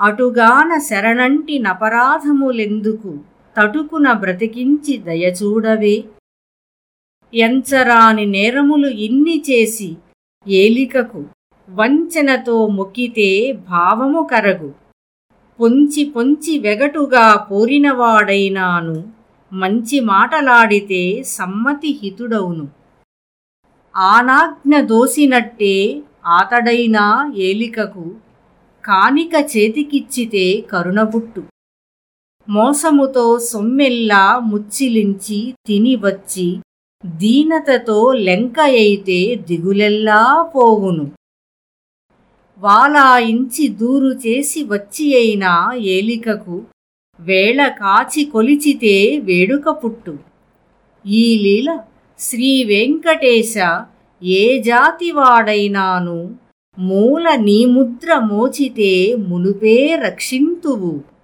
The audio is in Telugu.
అటుగాన శరణంటి నపరాధములెందుకు తటుకున బ్రతికించి దయచూడవే? ఎంచరాని నేరములు ఇన్ని చేసి ఏలికకు వంచనతో మొక్కితే భావము కరగు. పొంచి పొంచి వెగటుగా పోరినవాడైనాను మంచి మాటలాడితే సమ్మతి హితుడవును. ఆనాజ్ఞ దోసినట్టే ఆతడైనా ఏలికకు కానిక చేతికిచ్చితే కరుణబుట్టు మోసముతో సొమ్మెల్లా ముచ్చిలించి తిని వచ్చి దీనతతో అయితే దిగులెల్లా పోవును. వాలాయించి దూరు చేసి వచ్చి అయినా ఏలికకు వేళ కాచి కొలిచితే వేడుక పుట్టు ఈ లీల శ్రీ వెంకటేశ ఏ జాతివాడైనాను? మూల నీ ముద్ర మోచితే మునుపే రక్షింతువు.